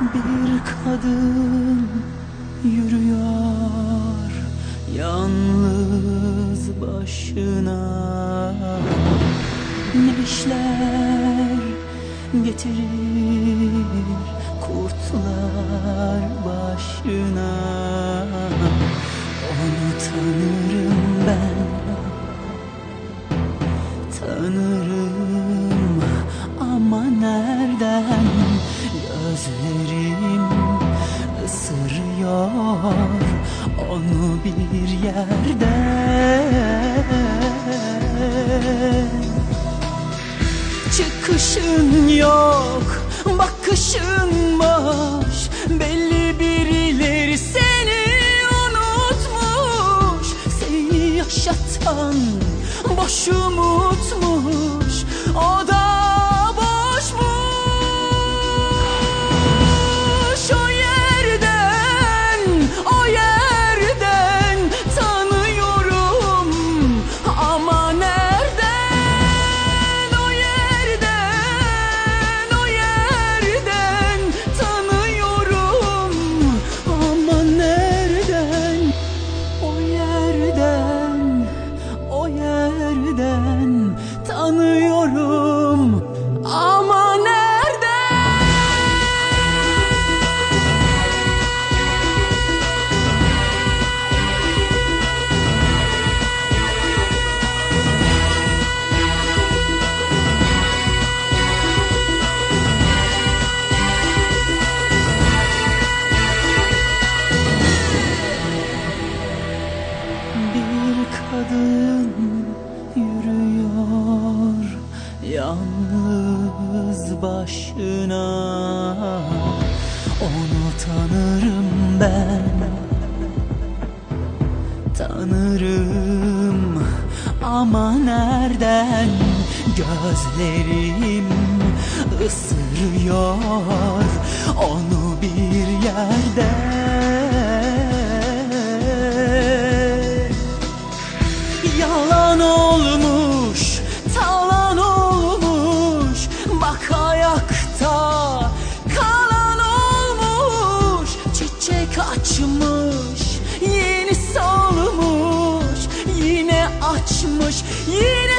Bir kadın yürüyor yalnız başına. Neşler getirir kurtlar başına? Onu tanırım ben Tanırım. Ama nereden Gözlerim ısırıyor onu bir yerden Çıkışın yok, bakışın boş Belli birileri seni unutmuş. Seni yaşatan boş umutmuş No. başına. Onu tanırım ben. Tanırım. Ama nereden? Gözlerim ısırıyor onu bir yerde. Yalan olmuş. açmış Yeni salmış Yine açmış Yine